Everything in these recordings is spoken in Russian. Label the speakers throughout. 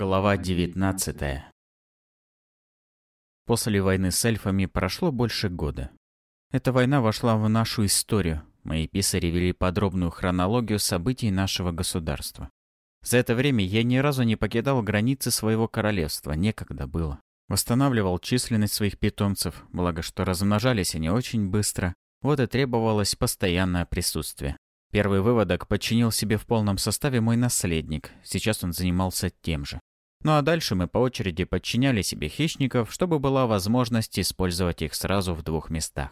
Speaker 1: Глава 19 После войны с эльфами прошло больше года. Эта война вошла в нашу историю. Мои писари вели подробную хронологию событий нашего государства. За это время я ни разу не покидал границы своего королевства, некогда было. Восстанавливал численность своих питомцев, благо что размножались они очень быстро. Вот и требовалось постоянное присутствие. Первый выводок подчинил себе в полном составе мой наследник. Сейчас он занимался тем же. Ну а дальше мы по очереди подчиняли себе хищников, чтобы была возможность использовать их сразу в двух местах.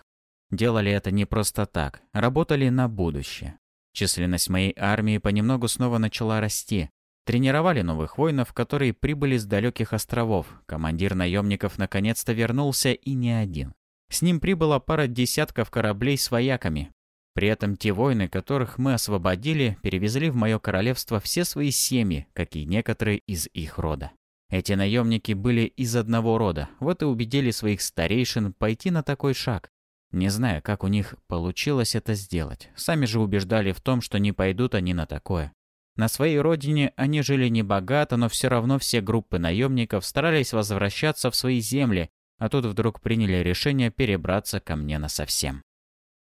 Speaker 1: Делали это не просто так, работали на будущее. Численность моей армии понемногу снова начала расти. Тренировали новых воинов, которые прибыли с далеких островов. Командир наемников наконец-то вернулся и не один. С ним прибыла пара десятков кораблей с вояками, при этом те воины, которых мы освободили, перевезли в мое королевство все свои семьи, как и некоторые из их рода. Эти наемники были из одного рода, вот и убедили своих старейшин пойти на такой шаг. Не знаю, как у них получилось это сделать. Сами же убеждали в том, что не пойдут они на такое. На своей родине они жили небогато, но все равно все группы наемников старались возвращаться в свои земли, а тут вдруг приняли решение перебраться ко мне насовсем.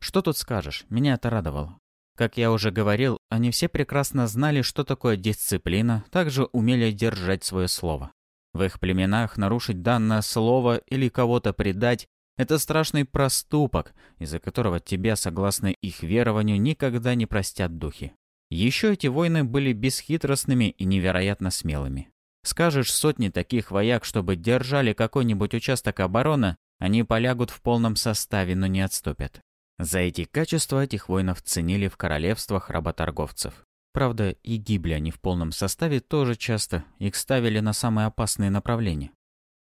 Speaker 1: Что тут скажешь, меня это радовало. Как я уже говорил, они все прекрасно знали, что такое дисциплина, также умели держать свое слово. В их племенах нарушить данное слово или кого-то предать – это страшный проступок, из-за которого тебя, согласно их верованию, никогда не простят духи. Еще эти войны были бесхитростными и невероятно смелыми. Скажешь сотни таких вояк, чтобы держали какой-нибудь участок обороны, они полягут в полном составе, но не отступят. За эти качества этих воинов ценили в королевствах работорговцев. Правда, и гибли они в полном составе тоже часто, их ставили на самые опасные направления.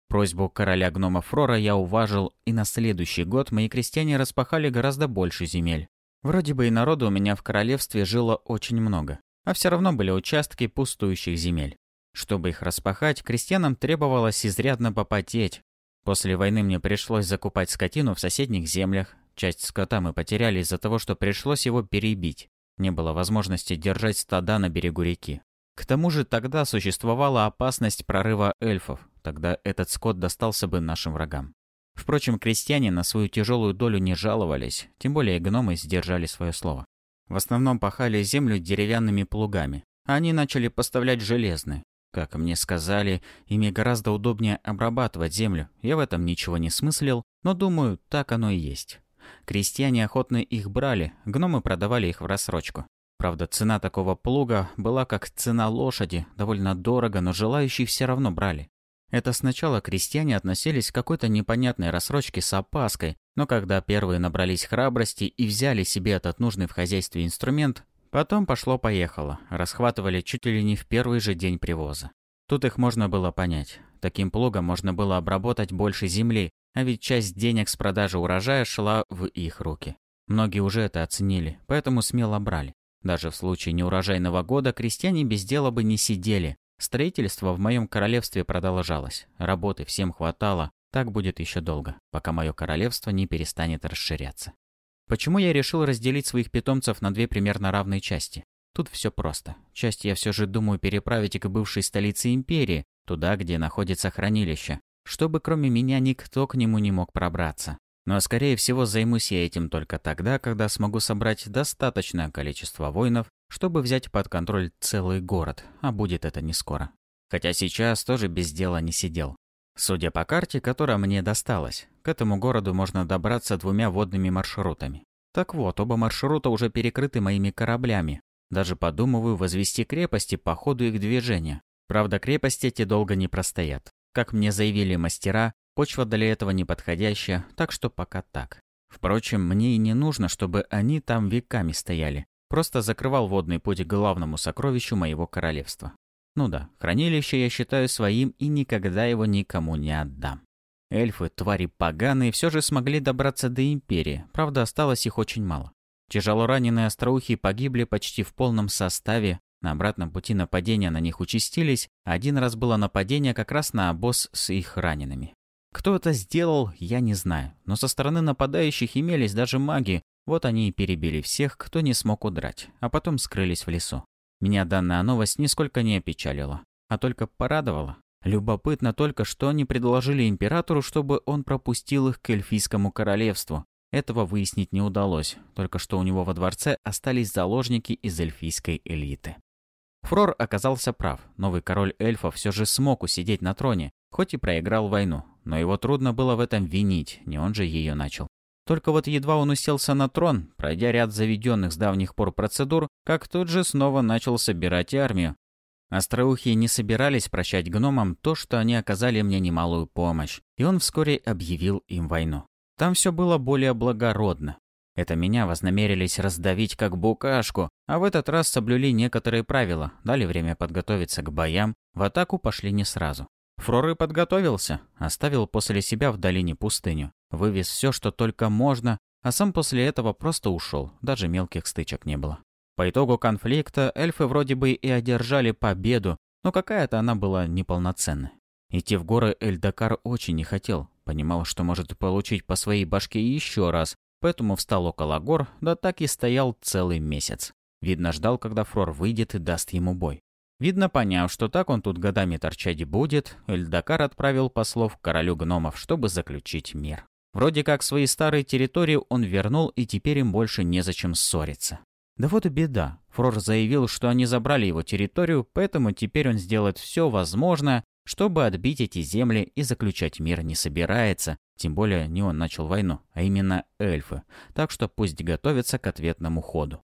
Speaker 1: Просьбу короля гнома Фрора я уважил, и на следующий год мои крестьяне распахали гораздо больше земель. Вроде бы и народу у меня в королевстве жило очень много, а все равно были участки пустующих земель. Чтобы их распахать, крестьянам требовалось изрядно попотеть. После войны мне пришлось закупать скотину в соседних землях, Часть скота мы потеряли из-за того, что пришлось его перебить. Не было возможности держать стада на берегу реки. К тому же тогда существовала опасность прорыва эльфов, тогда этот скот достался бы нашим врагам. Впрочем, крестьяне на свою тяжелую долю не жаловались, тем более гномы сдержали свое слово. В основном пахали землю деревянными плугами, они начали поставлять железные. Как мне сказали, ими гораздо удобнее обрабатывать землю. Я в этом ничего не смыслил, но думаю, так оно и есть. Крестьяне охотно их брали, гномы продавали их в рассрочку. Правда, цена такого плуга была как цена лошади, довольно дорого, но желающие все равно брали. Это сначала крестьяне относились к какой-то непонятной рассрочке с опаской, но когда первые набрались храбрости и взяли себе этот нужный в хозяйстве инструмент, потом пошло-поехало, расхватывали чуть ли не в первый же день привоза. Тут их можно было понять. Таким плугом можно было обработать больше земли, а ведь часть денег с продажи урожая шла в их руки. Многие уже это оценили, поэтому смело брали. Даже в случае неурожайного года крестьяне без дела бы не сидели. Строительство в моем королевстве продолжалось. Работы всем хватало. Так будет еще долго, пока мое королевство не перестанет расширяться. Почему я решил разделить своих питомцев на две примерно равные части? Тут все просто. Часть я все же думаю переправить к бывшей столице империи, туда, где находится хранилище чтобы кроме меня никто к нему не мог пробраться. Но, скорее всего, займусь я этим только тогда, когда смогу собрать достаточное количество воинов, чтобы взять под контроль целый город, а будет это не скоро. Хотя сейчас тоже без дела не сидел. Судя по карте, которая мне досталась, к этому городу можно добраться двумя водными маршрутами. Так вот, оба маршрута уже перекрыты моими кораблями. Даже подумываю возвести крепости по ходу их движения. Правда, крепости эти долго не простоят. Как мне заявили мастера, почва для этого неподходящая, так что пока так. Впрочем, мне и не нужно, чтобы они там веками стояли. Просто закрывал водный путь к главному сокровищу моего королевства. Ну да, хранилище я считаю своим и никогда его никому не отдам. Эльфы, твари поганые, все же смогли добраться до Империи, правда осталось их очень мало. Тяжело раненые остроухи погибли почти в полном составе, на обратном пути нападения на них участились, один раз было нападение как раз на обоз с их ранеными. Кто это сделал, я не знаю, но со стороны нападающих имелись даже маги, вот они и перебили всех, кто не смог удрать, а потом скрылись в лесу. Меня данная новость нисколько не опечалила. а только порадовало. Любопытно только, что они предложили императору, чтобы он пропустил их к эльфийскому королевству. Этого выяснить не удалось, только что у него во дворце остались заложники из эльфийской элиты. Фрор оказался прав. Новый король эльфов все же смог усидеть на троне, хоть и проиграл войну. Но его трудно было в этом винить, не он же ее начал. Только вот едва он уселся на трон, пройдя ряд заведенных с давних пор процедур, как тут же снова начал собирать армию. Остроухие не собирались прощать гномам то, что они оказали мне немалую помощь, и он вскоре объявил им войну. Там все было более благородно. Это меня вознамерились раздавить как букашку, а в этот раз соблюли некоторые правила, дали время подготовиться к боям, в атаку пошли не сразу. Фроры подготовился, оставил после себя в долине пустыню, вывез все, что только можно, а сам после этого просто ушел, даже мелких стычек не было. По итогу конфликта эльфы вроде бы и одержали победу, но какая-то она была неполноценной. Идти в горы Эльдакар очень не хотел, понимал, что может получить по своей башке еще раз, поэтому встал около гор, да так и стоял целый месяц. Видно, ждал, когда Фрор выйдет и даст ему бой. Видно, поняв, что так он тут годами торчать будет, Эльдакар отправил послов к королю гномов, чтобы заключить мир. Вроде как свои старые территории он вернул, и теперь им больше незачем ссориться. Да вот и беда. Фрор заявил, что они забрали его территорию, поэтому теперь он сделает все возможное, чтобы отбить эти земли и заключать мир не собирается. Тем более не он начал войну, а именно эльфы. Так что пусть готовятся к ответному ходу.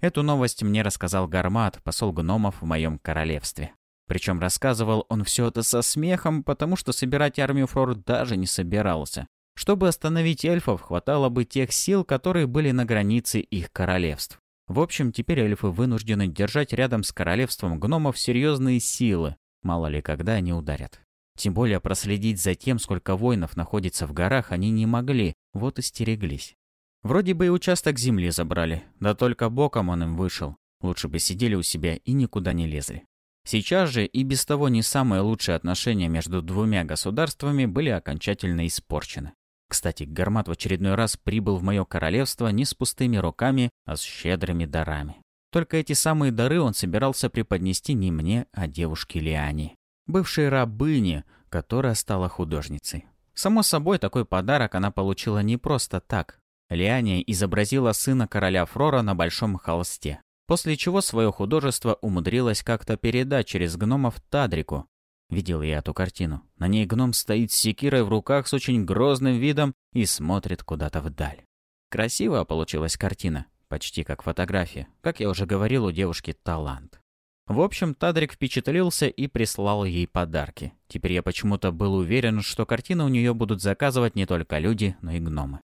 Speaker 1: Эту новость мне рассказал Гармат, посол гномов в моем королевстве. Причем рассказывал он все это со смехом, потому что собирать армию Фрор даже не собирался. Чтобы остановить эльфов, хватало бы тех сил, которые были на границе их королевств. В общем, теперь эльфы вынуждены держать рядом с королевством гномов серьезные силы, мало ли когда они ударят. Тем более проследить за тем, сколько воинов находится в горах, они не могли, вот и стереглись. Вроде бы и участок земли забрали, да только боком он им вышел. Лучше бы сидели у себя и никуда не лезли. Сейчас же и без того не самые лучшие отношения между двумя государствами были окончательно испорчены. Кстати, Гармат в очередной раз прибыл в мое королевство не с пустыми руками, а с щедрыми дарами. Только эти самые дары он собирался преподнести не мне, а девушке Лиане, бывшей рабыне, которая стала художницей. Само собой, такой подарок она получила не просто так, Лиане изобразила сына короля Фрора на большом холсте, после чего свое художество умудрилась как-то передать через гномов Тадрику. Видел я эту картину. На ней гном стоит с секирой в руках с очень грозным видом и смотрит куда-то вдаль. Красивая получилась картина, почти как фотография. Как я уже говорил, у девушки талант. В общем, Тадрик впечатлился и прислал ей подарки. Теперь я почему-то был уверен, что картины у нее будут заказывать не только люди, но и гномы.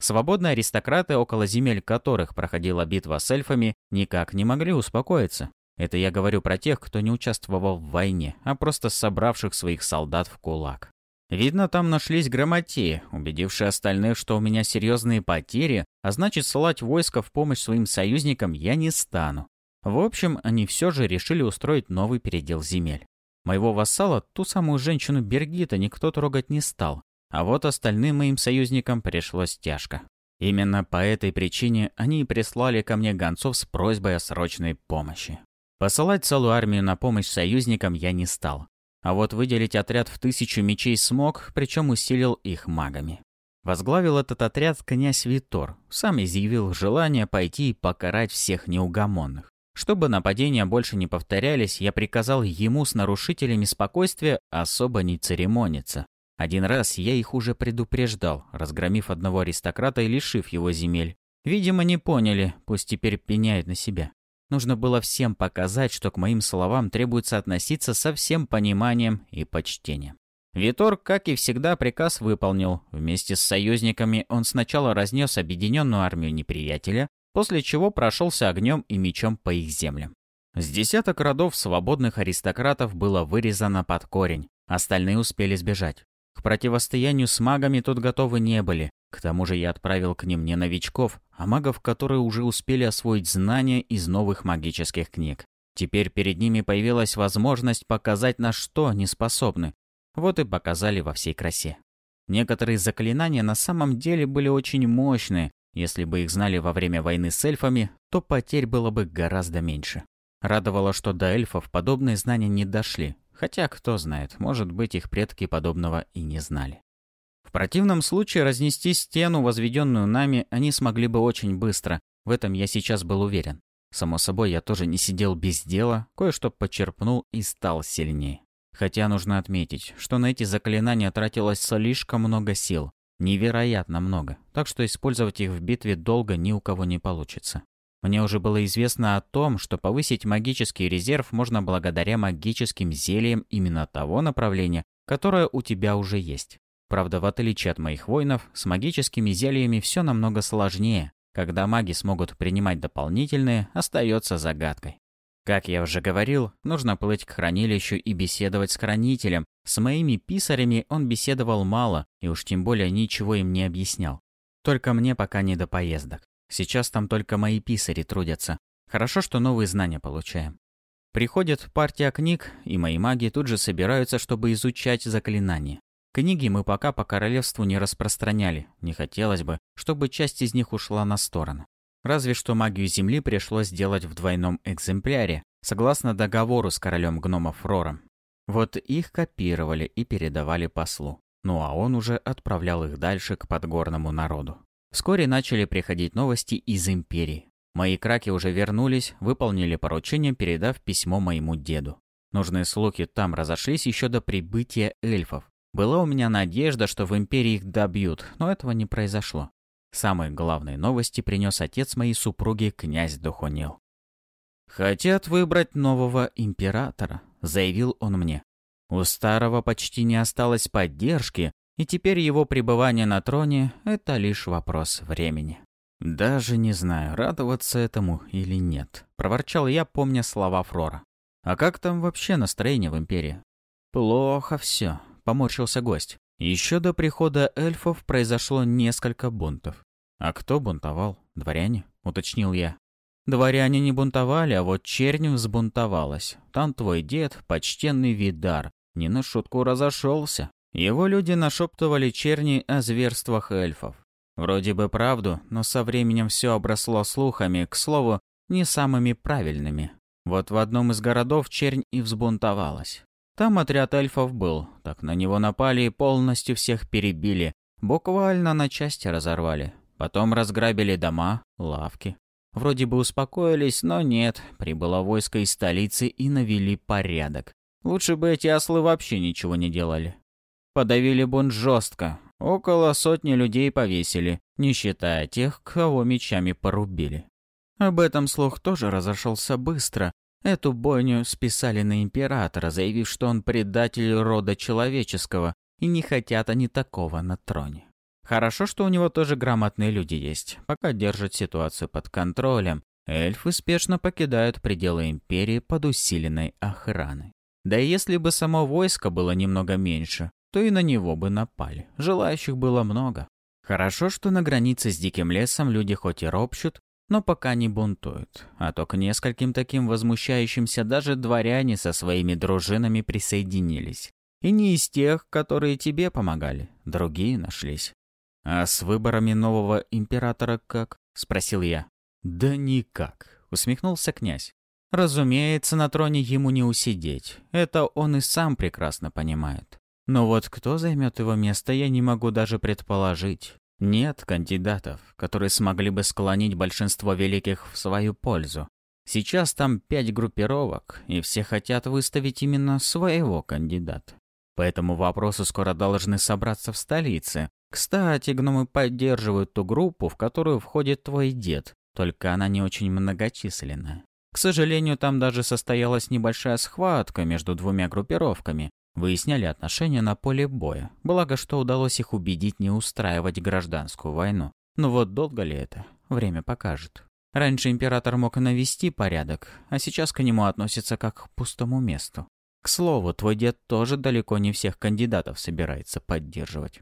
Speaker 1: Свободные аристократы, около земель которых проходила битва с эльфами, никак не могли успокоиться. Это я говорю про тех, кто не участвовал в войне, а просто собравших своих солдат в кулак. Видно, там нашлись грамотеи, убедившие остальных, что у меня серьезные потери, а значит, ссылать войско в помощь своим союзникам я не стану. В общем, они все же решили устроить новый передел земель. Моего вассала, ту самую женщину Бергита, никто трогать не стал. А вот остальным моим союзникам пришлось тяжко. Именно по этой причине они прислали ко мне гонцов с просьбой о срочной помощи. Посылать целую армию на помощь союзникам я не стал. А вот выделить отряд в тысячу мечей смог, причем усилил их магами. Возглавил этот отряд князь Витор, сам изъявил желание пойти и покарать всех неугомонных. Чтобы нападения больше не повторялись, я приказал ему с нарушителями спокойствия особо не церемониться, один раз я их уже предупреждал, разгромив одного аристократа и лишив его земель. Видимо, не поняли, пусть теперь пеняют на себя. Нужно было всем показать, что к моим словам требуется относиться со всем пониманием и почтением. Витор, как и всегда, приказ выполнил. Вместе с союзниками он сначала разнес объединенную армию неприятеля, после чего прошелся огнем и мечом по их землям. С десяток родов свободных аристократов было вырезано под корень, остальные успели сбежать. К противостоянию с магами тут готовы не были. К тому же я отправил к ним не новичков, а магов, которые уже успели освоить знания из новых магических книг. Теперь перед ними появилась возможность показать, на что они способны. Вот и показали во всей красе. Некоторые заклинания на самом деле были очень мощные. Если бы их знали во время войны с эльфами, то потерь было бы гораздо меньше. Радовало, что до эльфов подобные знания не дошли, Хотя, кто знает, может быть, их предки подобного и не знали. В противном случае разнести стену, возведенную нами, они смогли бы очень быстро. В этом я сейчас был уверен. Само собой, я тоже не сидел без дела, кое-что почерпнул и стал сильнее. Хотя нужно отметить, что на эти заклинания тратилось слишком много сил. Невероятно много. Так что использовать их в битве долго ни у кого не получится. Мне уже было известно о том, что повысить магический резерв можно благодаря магическим зельям именно того направления, которое у тебя уже есть. Правда, в отличие от моих воинов, с магическими зельями все намного сложнее. Когда маги смогут принимать дополнительные, остается загадкой. Как я уже говорил, нужно плыть к хранилищу и беседовать с хранителем. С моими писарями он беседовал мало, и уж тем более ничего им не объяснял. Только мне пока не до поездок. Сейчас там только мои писари трудятся. Хорошо, что новые знания получаем. Приходит партия книг, и мои маги тут же собираются, чтобы изучать заклинания. Книги мы пока по королевству не распространяли. Не хотелось бы, чтобы часть из них ушла на сторону. Разве что магию Земли пришлось сделать в двойном экземпляре, согласно договору с королем гномов Рором. Вот их копировали и передавали послу. Ну а он уже отправлял их дальше к подгорному народу. Вскоре начали приходить новости из Империи. Мои краки уже вернулись, выполнили поручение, передав письмо моему деду. Нужные слухи там разошлись еще до прибытия эльфов. Была у меня надежда, что в Империи их добьют, но этого не произошло. Самые главные новости принес отец моей супруги, князь Духонил. «Хотят выбрать нового императора», — заявил он мне. «У старого почти не осталось поддержки, и теперь его пребывание на троне — это лишь вопрос времени. «Даже не знаю, радоваться этому или нет», — проворчал я, помня слова Фрора. «А как там вообще настроение в Империи?» «Плохо все», — поморщился гость. Еще до прихода эльфов произошло несколько бунтов. «А кто бунтовал? Дворяне?» — уточнил я. «Дворяне не бунтовали, а вот чернь взбунтовалась. Там твой дед, почтенный Видар, не на шутку разошелся. Его люди нашептывали черни о зверствах эльфов. Вроде бы правду, но со временем все обросло слухами, к слову, не самыми правильными. Вот в одном из городов чернь и взбунтовалась. Там отряд эльфов был, так на него напали и полностью всех перебили, буквально на части разорвали. Потом разграбили дома, лавки. Вроде бы успокоились, но нет, прибыло войско из столицы и навели порядок. Лучше бы эти ослы вообще ничего не делали. Подавили бунт жестко. Около сотни людей повесили, не считая тех, кого мечами порубили. Об этом слух тоже разошелся быстро. Эту бойню списали на императора, заявив, что он предатель рода человеческого, и не хотят они такого на троне. Хорошо, что у него тоже грамотные люди есть. Пока держат ситуацию под контролем, эльфы спешно покидают пределы империи под усиленной охраной. Да и если бы само войско было немного меньше, то и на него бы напали. Желающих было много. Хорошо, что на границе с диким лесом люди хоть и ропщут, но пока не бунтуют. А то к нескольким таким возмущающимся даже дворяне со своими дружинами присоединились. И не из тех, которые тебе помогали, другие нашлись. «А с выборами нового императора как?» — спросил я. «Да никак», — усмехнулся князь. «Разумеется, на троне ему не усидеть. Это он и сам прекрасно понимает. Но вот кто займет его место, я не могу даже предположить. Нет кандидатов, которые смогли бы склонить большинство великих в свою пользу. Сейчас там пять группировок, и все хотят выставить именно своего кандидата. По этому вопросу скоро должны собраться в столице. Кстати, гномы поддерживают ту группу, в которую входит твой дед, только она не очень многочисленная. К сожалению, там даже состоялась небольшая схватка между двумя группировками, Выясняли отношения на поле боя, благо что удалось их убедить не устраивать гражданскую войну. Но вот долго ли это? Время покажет. Раньше император мог навести порядок, а сейчас к нему относится как к пустому месту. К слову, твой дед тоже далеко не всех кандидатов собирается поддерживать.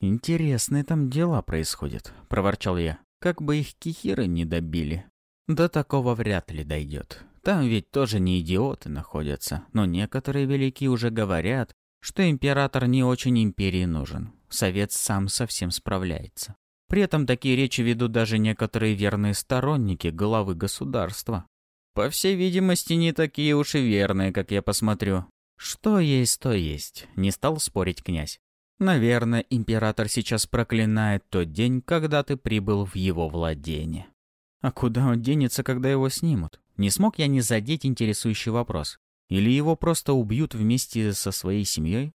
Speaker 1: «Интересные там дела происходят», — проворчал я. «Как бы их кихиры не добили». «До такого вряд ли дойдет. Там ведь тоже не идиоты находятся, но некоторые великие уже говорят, что император не очень империи нужен. Совет сам совсем справляется. При этом такие речи ведут даже некоторые верные сторонники главы государства. По всей видимости, не такие уж и верные, как я посмотрю. Что есть, то есть, не стал спорить князь. Наверное, император сейчас проклинает тот день, когда ты прибыл в его владение. А куда он денется, когда его снимут? Не смог я не задеть интересующий вопрос. Или его просто убьют вместе со своей семьей?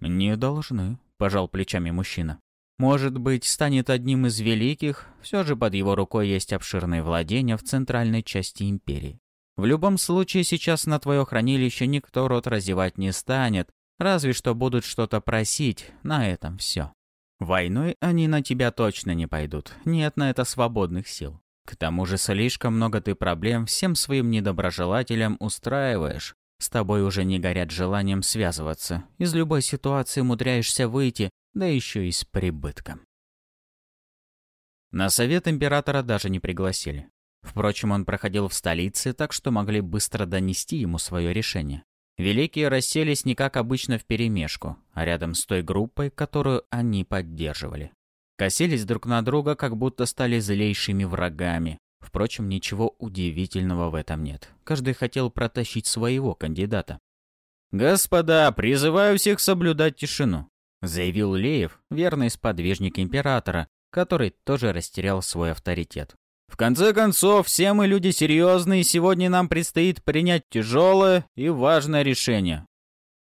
Speaker 1: Не должны, пожал плечами мужчина. Может быть, станет одним из великих, все же под его рукой есть обширные владения в центральной части империи. В любом случае, сейчас на твое хранилище никто рот разевать не станет, разве что будут что-то просить, на этом все. Войной они на тебя точно не пойдут, нет на это свободных сил. К тому же слишком много ты проблем всем своим недоброжелателям устраиваешь. С тобой уже не горят желанием связываться. Из любой ситуации умудряешься выйти, да еще и с прибытком. На совет императора даже не пригласили. Впрочем, он проходил в столице, так что могли быстро донести ему свое решение. Великие расселись не как обычно вперемешку, а рядом с той группой, которую они поддерживали. Косились друг на друга, как будто стали злейшими врагами. Впрочем, ничего удивительного в этом нет. Каждый хотел протащить своего кандидата. «Господа, призываю всех соблюдать тишину», — заявил Леев, верный сподвижник императора, который тоже растерял свой авторитет. В конце концов, все мы люди серьезные, и сегодня нам предстоит принять тяжелое и важное решение.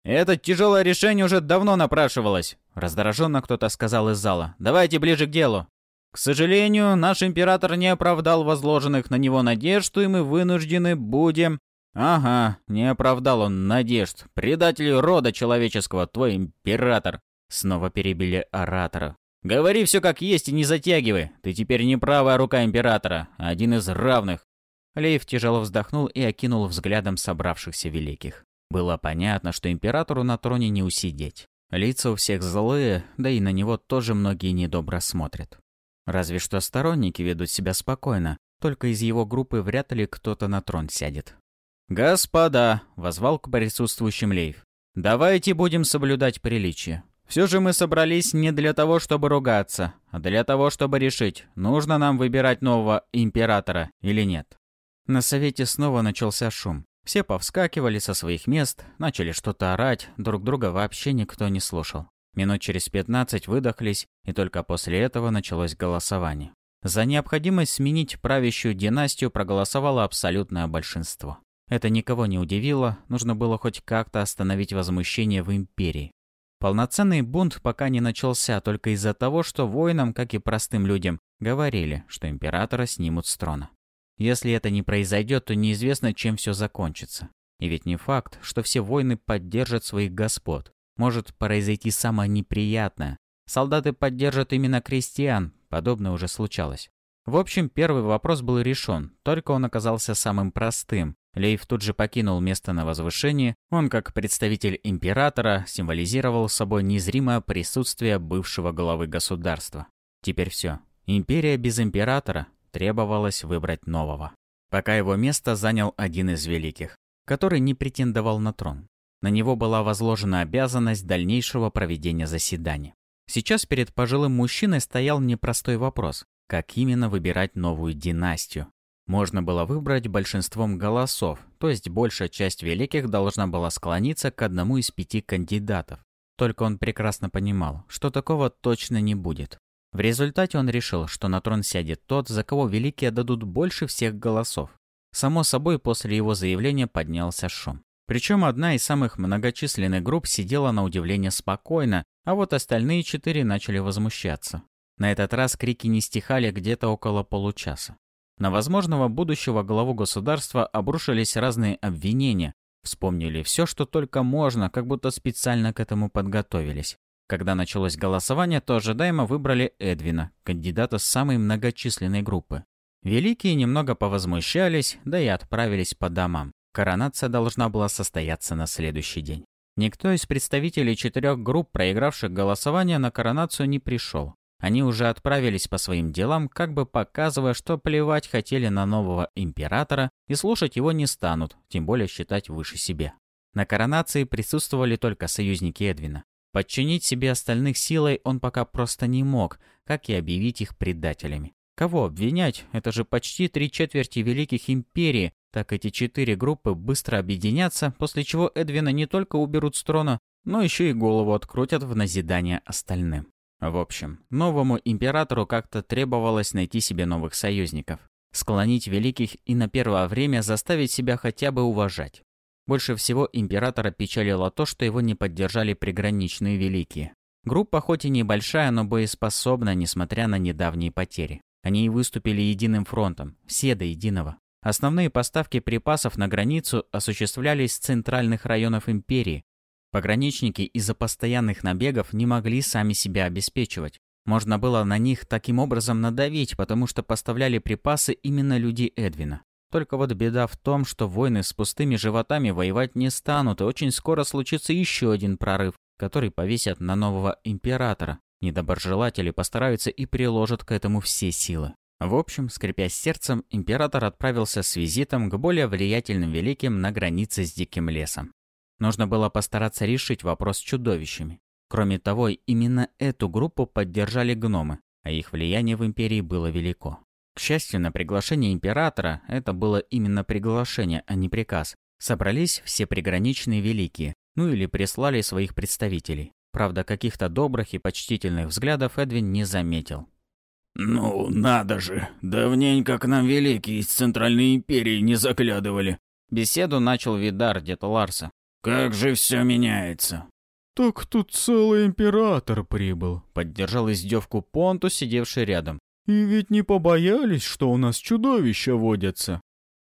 Speaker 1: Это тяжелое решение уже давно напрашивалось, раздраженно кто-то сказал из зала. Давайте ближе к делу. К сожалению, наш император не оправдал возложенных на него надежд, и мы вынуждены будем... Ага, не оправдал он надежд. Предатель рода человеческого, твой император. Снова перебили оратора. Говори все как есть и не затягивай. Ты теперь не правая рука императора, а один из равных. Лейв тяжело вздохнул и окинул взглядом собравшихся великих. Было понятно, что императору на троне не усидеть. Лица у всех злые, да и на него тоже многие недобро смотрят. Разве что сторонники ведут себя спокойно, только из его группы вряд ли кто-то на трон сядет. «Господа!» — возвал к присутствующим Лейв. «Давайте будем соблюдать приличие. Все же мы собрались не для того, чтобы ругаться, а для того, чтобы решить, нужно нам выбирать нового императора или нет. На совете снова начался шум. Все повскакивали со своих мест, начали что-то орать, друг друга вообще никто не слушал. Минут через 15 выдохлись, и только после этого началось голосование. За необходимость сменить правящую династию проголосовало абсолютное большинство. Это никого не удивило, нужно было хоть как-то остановить возмущение в империи. Полноценный бунт пока не начался только из-за того, что воинам, как и простым людям, говорили, что императора снимут с трона. Если это не произойдет, то неизвестно, чем все закончится. И ведь не факт, что все воины поддержат своих господ. Может произойти самое неприятное. Солдаты поддержат именно крестьян, подобное уже случалось. В общем, первый вопрос был решен, только он оказался самым простым, Лейв тут же покинул место на возвышении. Он, как представитель императора, символизировал собой незримое присутствие бывшего главы государства. Теперь все. Империя без императора требовалось выбрать нового. Пока его место занял один из великих, который не претендовал на трон. На него была возложена обязанность дальнейшего проведения заседания. Сейчас перед пожилым мужчиной стоял непростой вопрос, как именно выбирать новую династию, можно было выбрать большинством голосов, то есть большая часть великих должна была склониться к одному из пяти кандидатов. Только он прекрасно понимал, что такого точно не будет. В результате он решил, что на трон сядет тот, за кого великие дадут больше всех голосов. Само собой, после его заявления поднялся шум. Причем одна из самых многочисленных групп сидела на удивление спокойно, а вот остальные четыре начали возмущаться. На этот раз крики не стихали где-то около получаса. На возможного будущего главу государства обрушились разные обвинения. Вспомнили все, что только можно, как будто специально к этому подготовились. Когда началось голосование, то ожидаемо выбрали Эдвина, кандидата самой многочисленной группы. Великие немного повозмущались, да и отправились по домам. Коронация должна была состояться на следующий день. Никто из представителей четырех групп, проигравших голосование, на коронацию не пришел. Они уже отправились по своим делам, как бы показывая, что плевать хотели на нового императора и слушать его не станут, тем более считать выше себя. На коронации присутствовали только союзники Эдвина. Подчинить себе остальных силой он пока просто не мог, как и объявить их предателями. Кого обвинять? Это же почти три четверти великих империй, так эти четыре группы быстро объединятся, после чего Эдвина не только уберут с трона, но еще и голову открутят в назидание остальным. В общем, новому императору как-то требовалось найти себе новых союзников, склонить великих и на первое время заставить себя хотя бы уважать. Больше всего императора печалило то, что его не поддержали приграничные великие. Группа хоть и небольшая, но боеспособна, несмотря на недавние потери. Они и выступили единым фронтом, все до единого. Основные поставки припасов на границу осуществлялись с центральных районов империи. Пограничники из-за постоянных набегов не могли сами себя обеспечивать. Можно было на них таким образом надавить, потому что поставляли припасы именно люди Эдвина. Только вот беда в том, что войны с пустыми животами воевать не станут, и очень скоро случится еще один прорыв, который повесят на нового императора. Недоброжелатели постараются и приложат к этому все силы. В общем, скрипя сердцем, император отправился с визитом к более влиятельным великим на границе с диким лесом. Нужно было постараться решить вопрос с чудовищами. Кроме того, именно эту группу поддержали гномы, а их влияние в империи было велико. К счастью, на приглашение императора, это было именно приглашение, а не приказ, собрались все приграничные великие, ну или прислали своих представителей. Правда, каких-то добрых и почтительных взглядов Эдвин не заметил.
Speaker 2: «Ну, надо же! Давненько к нам великие из Центральной Империи не заглядывали!»
Speaker 1: Беседу начал Видар дед Ларса.
Speaker 2: «Как же все меняется!»
Speaker 3: «Так тут целый император прибыл», —
Speaker 1: поддержал издевку Понту, сидевший рядом.
Speaker 3: И ведь не побоялись, что у нас чудовища водятся.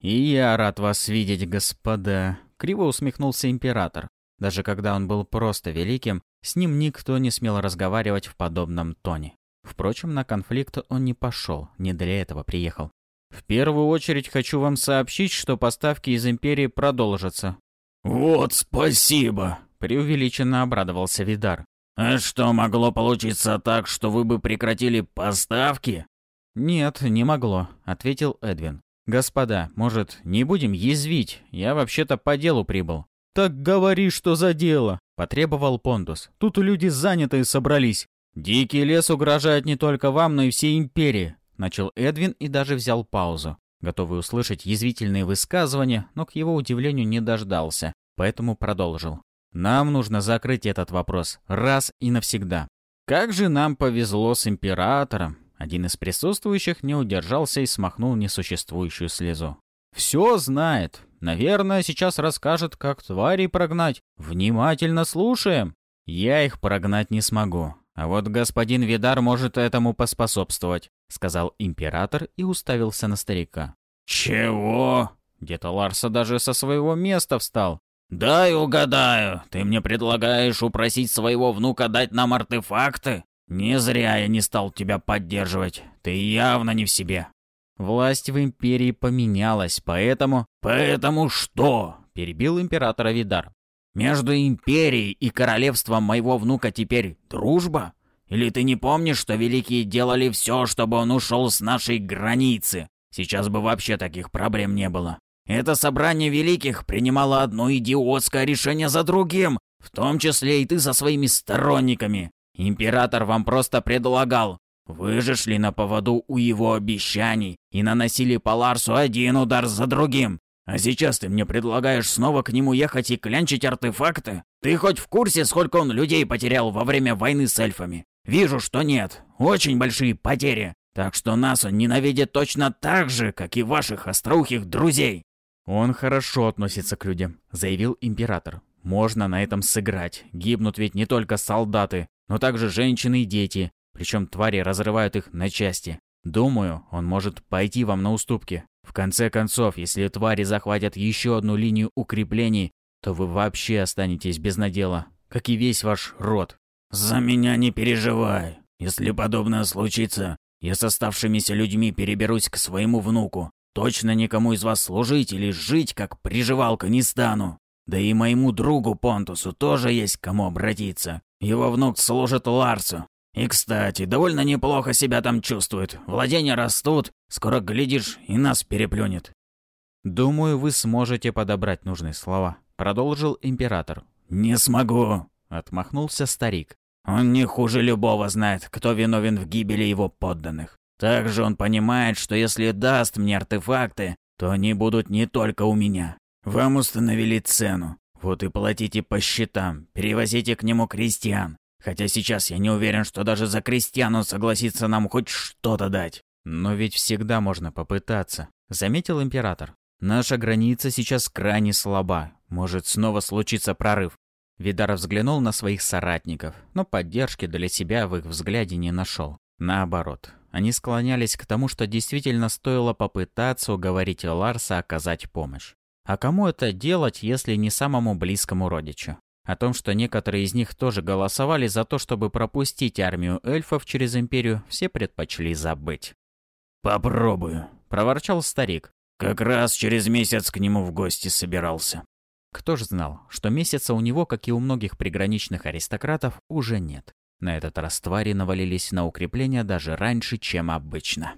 Speaker 1: И я рад вас видеть, господа. Криво усмехнулся император. Даже когда он был просто великим, с ним никто не смел разговаривать в подобном тоне. Впрочем, на конфликт он не пошел, не для этого приехал. В первую очередь хочу вам сообщить, что поставки из Империи продолжатся.
Speaker 2: «Вот спасибо!»
Speaker 1: – преувеличенно обрадовался Видар.
Speaker 2: «А что, могло получиться так, что вы бы прекратили поставки?»
Speaker 1: «Нет, не могло», — ответил Эдвин. «Господа, может, не будем язвить? Я вообще-то по делу прибыл».
Speaker 3: «Так говори, что за дело!» — потребовал Понтус. «Тут люди занятые собрались».
Speaker 1: «Дикий лес угрожает не только вам, но и всей империи», — начал Эдвин и даже взял паузу, готовый услышать язвительные высказывания, но к его удивлению не дождался, поэтому продолжил. Нам нужно закрыть этот вопрос раз и навсегда. Как же нам повезло с императором. Один из присутствующих не удержался и смахнул несуществующую слезу. Все знает. Наверное, сейчас расскажет, как тварей прогнать. Внимательно слушаем. Я их прогнать не смогу. А вот господин Видар может этому поспособствовать, сказал император и уставился на старика.
Speaker 2: Чего?
Speaker 1: Дед Ларса даже со своего места встал.
Speaker 2: «Дай угадаю, ты мне предлагаешь упросить своего внука дать нам артефакты? Не зря я не стал тебя поддерживать, ты явно не в себе».
Speaker 1: Власть в империи поменялась, поэтому...
Speaker 2: «Поэтому что?»
Speaker 1: – перебил императора Видар.
Speaker 2: «Между империей и королевством моего внука теперь дружба? Или ты не помнишь, что великие делали все, чтобы он ушел с нашей границы? Сейчас бы вообще таких проблем не было. Это собрание великих принимало одно идиотское решение за другим, в том числе и ты со своими сторонниками. Император вам просто предлагал. Вы же шли на поводу у его обещаний и наносили по Ларсу один удар за другим. А сейчас ты мне предлагаешь снова к нему ехать и клянчить артефакты? Ты хоть в курсе, сколько он людей потерял во время войны с эльфами? Вижу, что нет. Очень большие потери. Так что нас он ненавидит точно так же, как и ваших остроухих друзей.
Speaker 1: «Он хорошо относится к людям», — заявил император. «Можно на этом сыграть. Гибнут ведь не только солдаты, но также женщины и дети. Причем твари разрывают их на части. Думаю, он может пойти вам на уступки. В конце концов, если твари захватят еще одну линию укреплений, то вы вообще останетесь без надела, как и весь ваш род».
Speaker 2: «За меня не переживай. Если подобное случится, я с оставшимися людьми переберусь к своему внуку. Точно никому из вас служить или жить, как приживалка, не стану. Да и моему другу Понтусу тоже есть к кому обратиться. Его внук служит Ларсу. И, кстати, довольно неплохо себя там чувствует. Владения растут, скоро, глядишь, и нас переплюнет.
Speaker 1: «Думаю, вы сможете подобрать нужные слова», — продолжил император.
Speaker 2: «Не смогу», —
Speaker 1: отмахнулся старик.
Speaker 2: «Он не хуже любого знает, кто виновен в гибели его подданных. Также он понимает, что если даст мне артефакты, то они будут не только у меня. Вам установили цену. Вот и платите по счетам, перевозите к нему крестьян. Хотя сейчас я не уверен, что даже за крестьян он согласится нам хоть что-то дать.
Speaker 1: Но ведь всегда можно попытаться, заметил император. Наша граница сейчас крайне слаба. Может снова случиться прорыв. Видар взглянул на своих соратников, но поддержки для себя в их взгляде не нашел. Наоборот, они склонялись к тому, что действительно стоило попытаться уговорить Ларса оказать помощь. А кому это делать, если не самому близкому родичу? О том, что некоторые из них тоже голосовали за то, чтобы пропустить армию эльфов через Империю, все предпочли забыть.
Speaker 2: «Попробую», —
Speaker 1: проворчал старик.
Speaker 2: «Как раз через месяц к нему в гости собирался».
Speaker 1: Кто ж знал, что месяца у него, как и у многих приграничных аристократов, уже нет. На этот раз твари навалились на укрепления даже раньше, чем обычно.